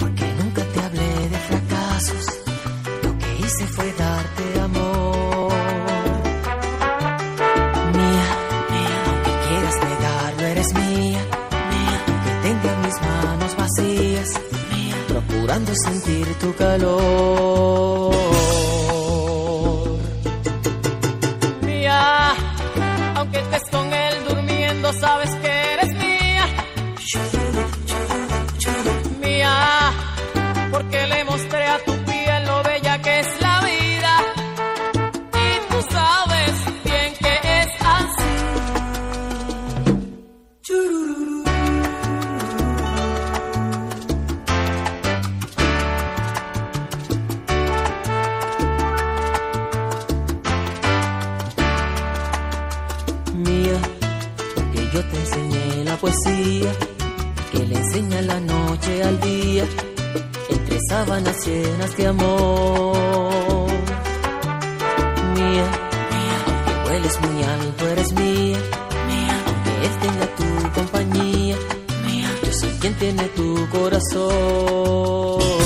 porque nunca te hablé de fracasos. Lo que hice fue darte amor. Mía, mía, aunque quieras negar, no eres mía. Mía, aunque tenga mis manos vacías, mía, procurando sentir tu calor. yo te enseñé la poesía que le enseña la noche al día entre sábanas llenas de amor. Mía, mía, aunque hueles muy alto, eres mía. Mía, aunque él tenga tu compañía. Mía, yo soy quien tiene tu corazón.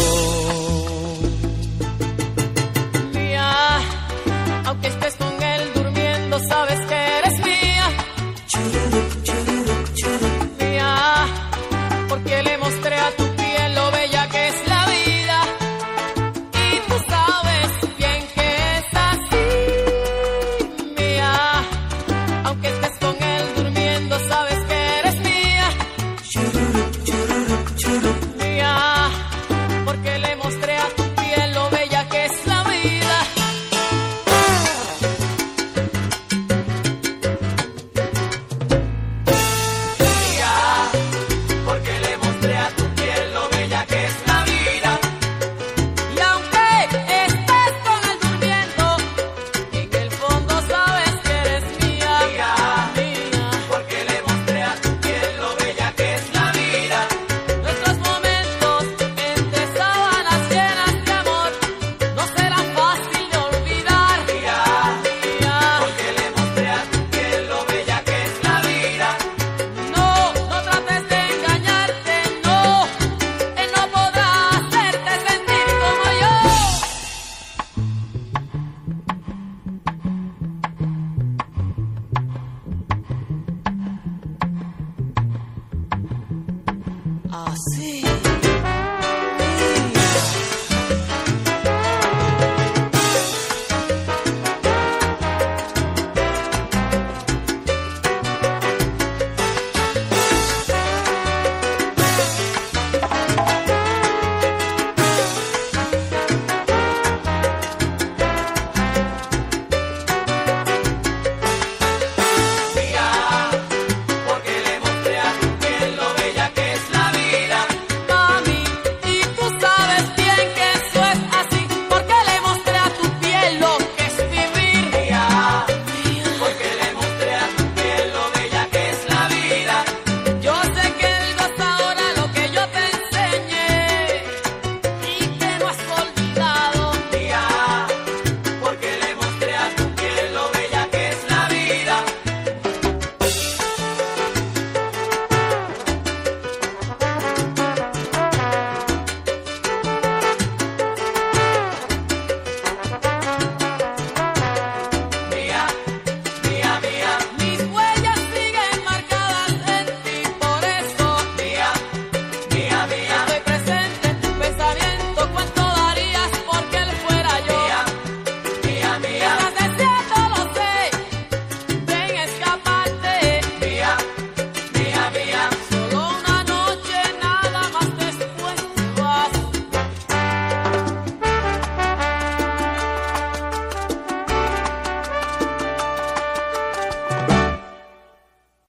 awesome.